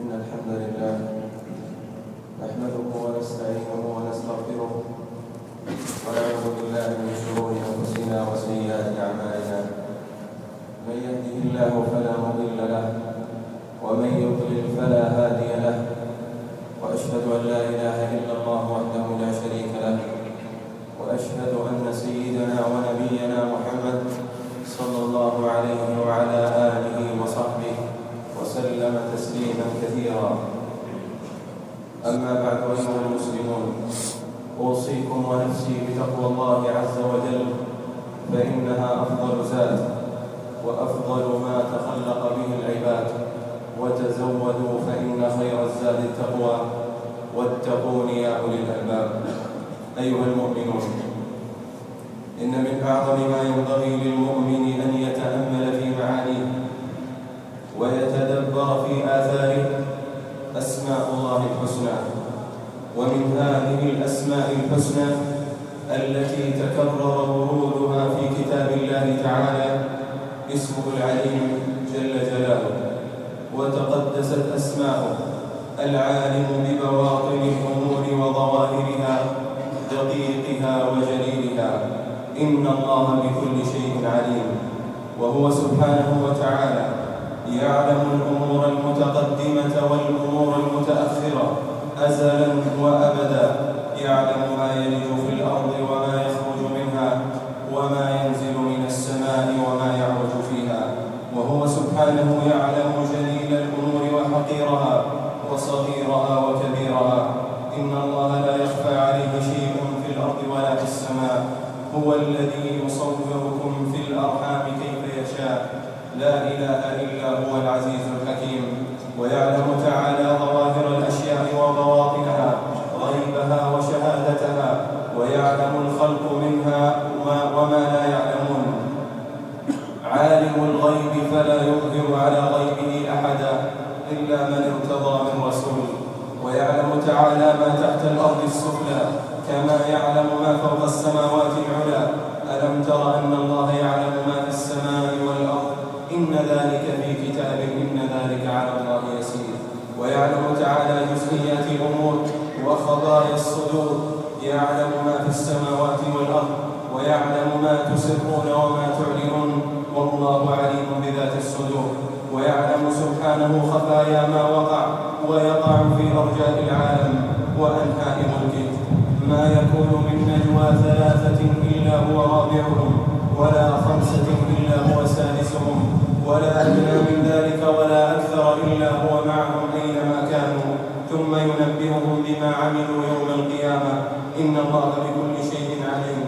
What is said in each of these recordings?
إن الحمد لله نحمده ونستعينه ونستغفره ونعوذ بالله من شرور أنفسنا وسيئات أعمالنا. من يهده الله فلا مضل له ومن يضلل فلا هادي له وأشهد أن لا إله إلا الله وحده لا شريك له وأشهد أن سيدنا ونبينا محمد صلى الله عليه وعلى آله وسلم تسليما كثيرا. أما بعد أيها المسلمون أوصيكم ونفسي بتقوى الله عز وجل فإنها أفضل زاد وأفضل ما تخلق به العباد. وتزودوا فإن خير الزاد التقوى واتقون يا أولي الألباب. أيها المؤمنون إن من أعظم ما ينبغي للمؤمن أن ومن هذه الأسماء الحسنى التي تكرر ورودها في كتاب الله تعالى اسمه العليم جل جلاله وتقدست أسماؤه العالم ببواطن الأمور وظواهرها دقيقها وجليلها. إن الله بكل شيء عليم وهو سبحانه وتعالى يعلم الأمور المتقدمة والأمور المتأخرة. أزلا وأبدا. يعلم ما يلج في الأرض وما يخرج منها وما ينزل من السماء وما يعرج فيها. وهو سبحانه يعلم جليل الأمور وحقيرها وصغيرها وكبيرها. إن الله لا يخفى عليه شيء في الأرض ولا في السماء. هو الذي يصوركم في الأرحام كيف يشاء. لا إله إلا هو العزيز الحكيم. ويعلم تعالى ظواهر ويعلم الخلق منها وما لا يعلمون. عالم الغيب فلا يظهر على غيبه أحدا إلا من ارتضى من رسول. ويعلم تعالى ما تحت الأرض السفلى كما يعلم ما فوق السماوات العلى. ألم تر أن الله يعلم ما في السماء والأرض؟ إن ذلك في كتاب إن ذلك على الله يسير. ويعلم تعالى جزئيات الأمور وخبايا الصدور. يعلم ما في السماوات والأرض ويعلم ما تسرون وما تعلنون والله عليم بذات الصدور ويعلم سبحانه خفايا ما وقع ويقع في أرجاء العالم وأنحاء ملكه ما يكون من نجوى ثلاثة إلا هو رابعهم ولا خمسة إلا هو سادسهم ولا أدنى من ذلك ولا أكثر إلا هو معهم أينما كانوا. ثم ينبئهم بما عملوا يوم القيامة إن الله بكل شيء عليم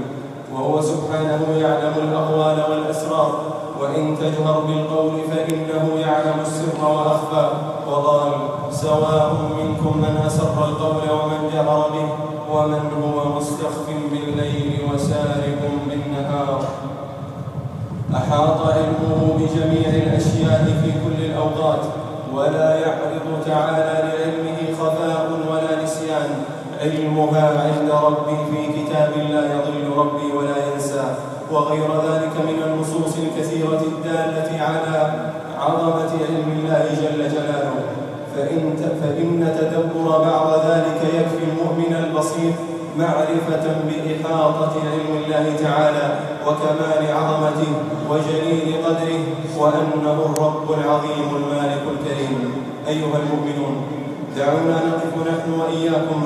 وهو سبحانه يعلم الأقوال والأسرار وإن تجهر بالقول فإنه يعلم السر وأخفى وقال سواء منكم من أسر القول ومن جهر به ومن هو مستخف بالليل وسارق بالنهار. أحاط علمه بجميع الأشياء في كل الأوقات ولا يعرض تعالى لعلمه خفاء ولا نسيان. علمها عند ربي في كتاب لا يضل ربي ولا ينسى. وغير ذلك من النصوص الكثيرة الدالة على عظمة علم الله جل جلاله. فإن, فإن تدبر بعض ذلك يكفي المؤمن البصير معرفة بإحاطة علم الله تعالى وكمال عظمته وجليل قدره وأنه الرب العظيم المالك الكريم. أيها المؤمنون دعونا نقف نحن وإياكم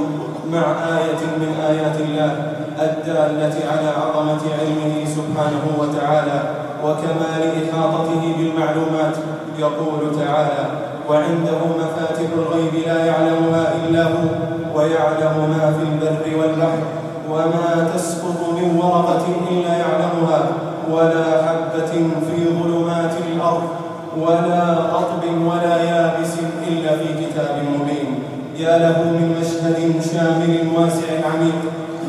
مع آية من آيات الله الدالة على عظمة علمه سبحانه وتعالى وكمال إحاطته بالمعلومات. يقول تعالى وعنده مفاتح الغيب لا يعلمها إلا هو ويعلم ما في البر والبحر وما تسقط من ورقة إلا يعلمها ولا حبة في ظلمات الأرض ولا رطب ولا يابس إلا في كتاب مبين. يا له من مشهد شامل واسع عميق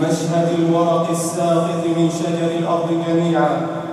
مشهد الورق الساقط من شجر الأرض جميعا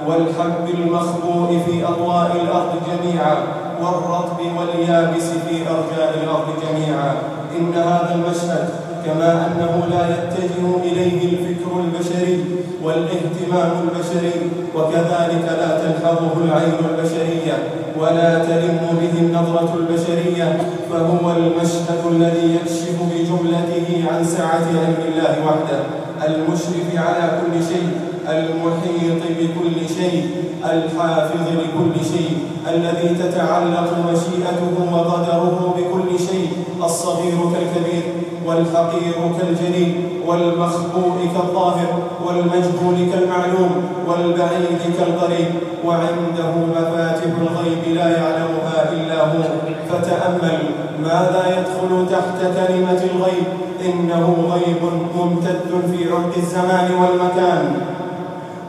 والحب المخبوء في أضواء الأرض جميعا والرطب واليابس في أرجاء الأرض جميعا. إن هذا المشهد كما أنه لا يتجه إليه الفكر البشري والاهتمام البشري وكذلك لا تلحظه العين البشرية ولا تلم به النظرة البشرية فهو المشهد الذي يكشف بجملته عن سعة علم الله وحده. المشرف على كل شيء المحيط بكل شيء الحافظ لكل شيء الذي تتعلق مشيئته وقدره بكل شيء الصغير كالكبير. والحقير كالجليل والمخبوء كالظاهر والمجهول كالمعلوم والبعيد كالقريب. وعنده مفاتح الغيب لا يعلمها إلا هو. فتأمل ماذا يدخل تحت كلمة الغيب؟ إنه غيب ممتد في عمق الزمان والمكان.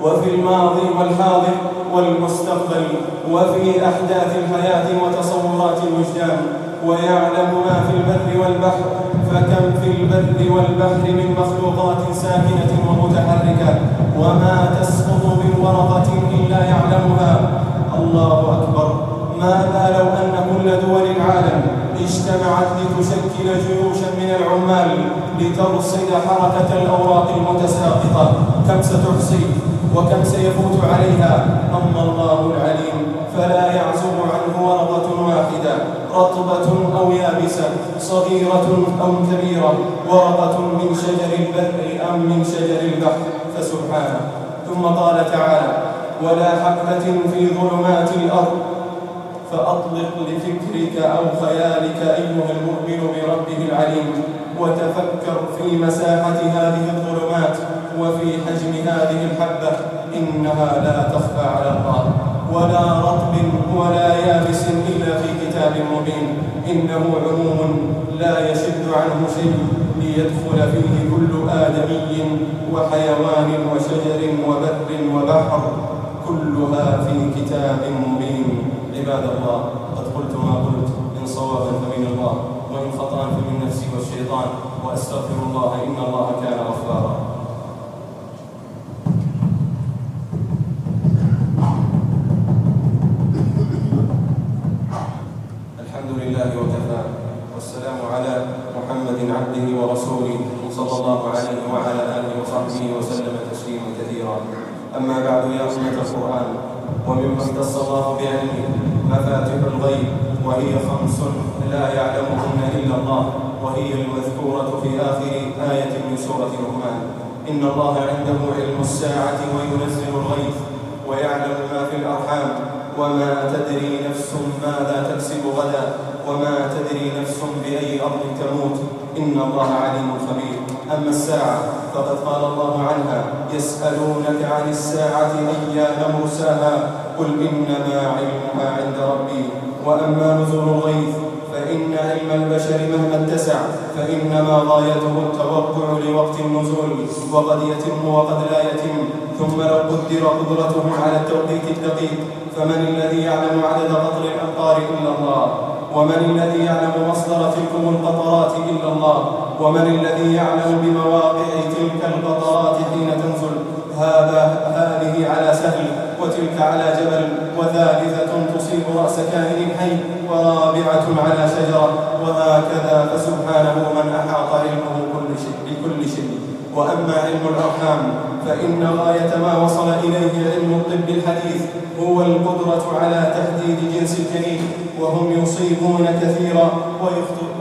وفي الماضي والحاضر والمستقبل وفي أحداث الحياة وتصورات الوجدان. ويعلم ما في البر والبحر فكم في البر والبحر من مخلوقات ساكنة ومتحركة وما تسقط من ورقة إلا يعلمها. الله أكبر. ماذا لو أن كل دول العالم اجتمعت لتشكل جيوشا من العمال لترصد حركة الأوراق المتساقطة؟ كم ستحصي وكم سيفوت عليها؟ أما الله العليم فلا يعزب عنه ورقة واحدة. رطبة أو يابسة صغيرة أو كبيرة ورقة من شجر البر أم من شجر البحر فسبحانه ثم قال تعالى ولا حبة في ظلمات الأرض. فأطلق لفكرك أو خيالك أيها المؤمن بربه العليم وتفكر في مساحة هذه الظلمات وفي حجم هذه الحبة إنها لا تخفى على الله. ولا رطب ولا يابس إلا في كتاب مبين. إنه عموم لا يشد عنه شيء ليدخل فيه كل آدمي وحيوان وشجر وبر وبحر. كلها في كتاب مبين. عباد الله قد قلت ما قلت إن صوابا فمن الله وإن خطأ فمن نفسي والشيطان. وأستغفر الله إن الله كان غفارا الحمد لله وكفى والسلام على محمد عبده ورسوله صلى الله عليه وعلى آله وسلم تسليما كثيرا. أما بعد يا أمة القرآن ومما اختص الله بعلمه مفاتح الغيب وهي خمس لا يعلمهن إلا الله وهي المذكورة في آخر آية من سورة لقمان إن الله عنده علم الساعة وينزل الغيث ويعلم ما في الأرحام وما تدري نفس ماذا تكسب غدا وما تدري نفس بأي أرض تموت. إن الله عليم خبير. أما الساعة فقد قال الله عنها يسألونك عن الساعة أيان مرساها؟ قل إنما علمها عند ربي. وأما نزول الغيث فإن علم البشر مهما اتسع فإنما غايته التوقع لوقت النزول وقد يتم وقد لا يتم. ثم لو قدر قدرته على التوقيت الدقيق فمن الذي يعلم عدد قطر الأمطار إلا الله؟ ومن الذي يعلم مصدر تلكم القطرات إلا الله؟ ومن الذي يعلم بمواقع تلك القطرات حين تنزل؟ هذا هذه على سهل وتلك على جبل وثالثة تصيب رأس كائن حي ورابعة على شجرة وهكذا فسبحانه من أحاط علمه كل شيء بكل شيء. وأما علم الأرحام فإن غاية ما وصل إليه علم الطب الحديث هو القدرة على تحديد جنس الجنين. وهم يصيبون كثيرا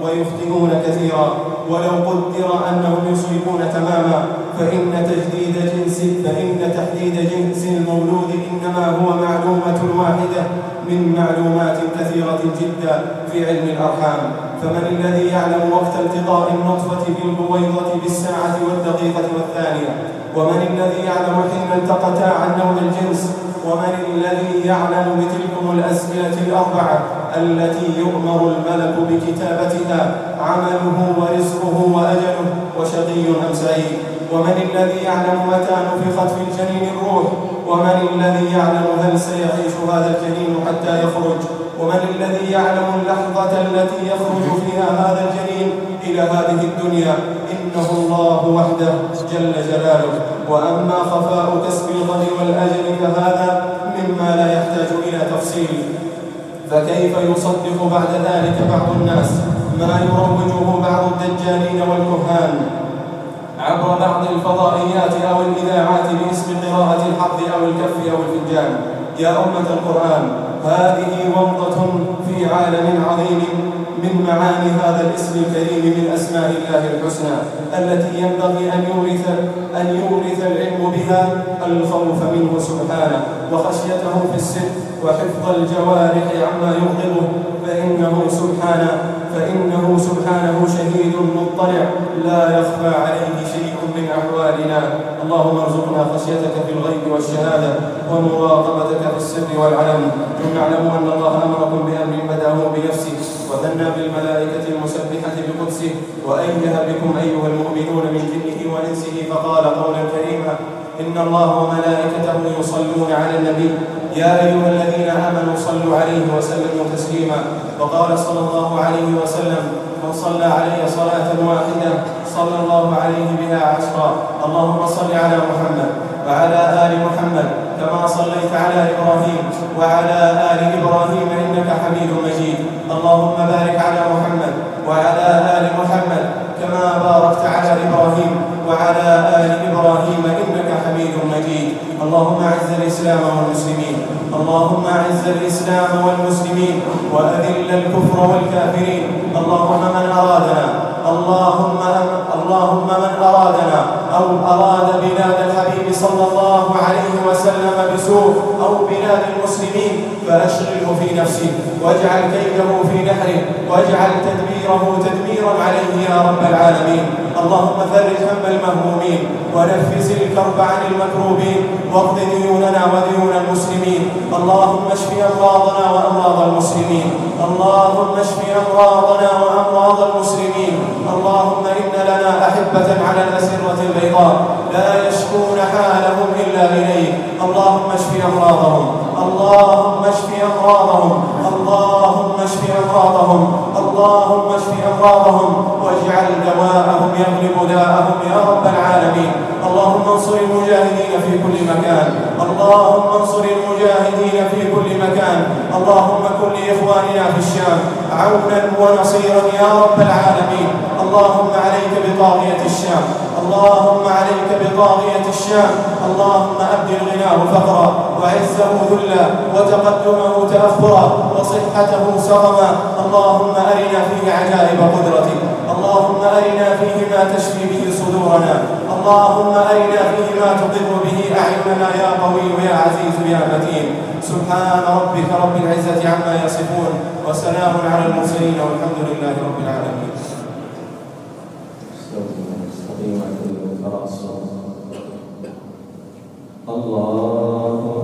ويخطئون كثيرا. ولو قدر أنهم يصيبون تماما فإن تجديد جنس فإن تحديد جنس المولود إنما هو معلومة واحدة من معلومات كثيرة جدا في علم الأرحام. فمن الذي يعلم وقت التقاء النطفة بالبويضة بالساعة والدقيقة والثانية؟ ومن الذي يعلم حين التقتا عن نوع الجنس؟ ومن الذي يعلم بتلكم الأسئلة الأربعة؟ التي يؤمر الملك بكتابتها عمله ورزقه وأجله وشقي أم سعيد. ومن الذي يعلم متى نفخت في الجنين الروح؟ ومن الذي يعلم هل سيعيش هذا الجنين حتى يخرج؟ ومن الذي يعلم اللحظة التي يخرج فيها هذا الجنين إلى هذه الدنيا؟ إنه الله وحده جل جلاله. وأما خفاء كسب الغد والأجل فهذا مما لا يحتاج إلى تفصيل. فكيف يصدق بعد ذلك بعض الناس ما يروجه بعض الدجالين والكهان عبر بعض الفضائيات أو الإذاعات باسم قراءة الحظ أو الكف أو الفنجان؟ يا أمة القرآن هذه ومضة في عالم عظيم من معاني هذا الاسم الكريم من أسماء الله الحسنى التي ينبغي أن يورث أن يورث العلم بها الخوف منه سبحانه وخشيته في السر وحفظ الجوارح عما يغضبه فإنه سبحانه فإنه سبحانه شهيد مطلع لا يخفى عليه شيء من أحوالنا. اللهم ارزقنا خشيتك في الغيب والشهادة ومراقبتك في السر والعلم. ثم اعلموا أن الله أمركم بأمر بدأه بنفسه وثنى بالملائكة المسبحة بقدسه وأيها بكم أيها المؤمنون من جنه وإنسه فقال قولا كريما إن الله وملائكته يصلون على النبي يا أيها الذين آمنوا صلوا عليه وسلموا تسليما. وقال صلى الله عليه وسلم من صلى علي صلاة واحدة صلى الله عليه بها عشرا. اللهم صل على محمد وعلى آل محمد كما صليت على إبراهيم وعلى آل إبراهيم إنك حميد مجيد. اللهم بارك على محمد وعلى آل محمد كما باركت على إبراهيم وعلى آل إبراهيم إنك حميد مجيد. اللهم أعز الإسلام والمسلمين. اللهم أعز الإسلام والمسلمين وأذل الكفر والكافرين. اللهم من أرادنا. اللهم اللهم من أرادنا أو أراد بلاد الحبيب صلى الله عليه وسلم بسوء أو بلاد المسلمين فأشغله في نفسه واجعل كيده في نحره واجعل تدبيره تدميرا عليه يا رب العالمين. اللهم فرج هم المهمومين ونفس الكرب عن المكروبين واقض ديوننا وديون المسلمين. اللهم اشف أمراضنا وأمراض المسلمين. اللهم اشف أمراضنا وأمراض المسلمين. اللهم إن لنا أحبة على الأسرة البيضاء لا يشكون حالهم إلا إليك. اللهم اشف أمراضهم. اللهم اشف أمراضهم اللهم اشف أمراضهم اللهم اشف أمراضهم واجعل دواءهم يغلب داءهم يا رب العالمين. اللهم انصر المجاهدين في كل مكان اللهم انصر المجاهدين في كل مكان. اللهم كن لإخواننا في الشام عونا ونصيرا يا رب العالمين. اللهم عليك بطاغية الشام اللهم عليك بطاغية الشام. اللهم أبدل غناه فقرا. وعزه ذلا وتقدمه تاخرا وصحته سقما اللهم أرنا فيه عجائب قدرتك. اللهم أرنا فيه ما تشفي به صدورنا. اللهم أرنا فيه ما تقر به أعيننا يا قوي يا عزيز يا متين. سبحان ربك رب العزة عما يصفون وسلام على المرسلين والحمد لله رب العالمين. الله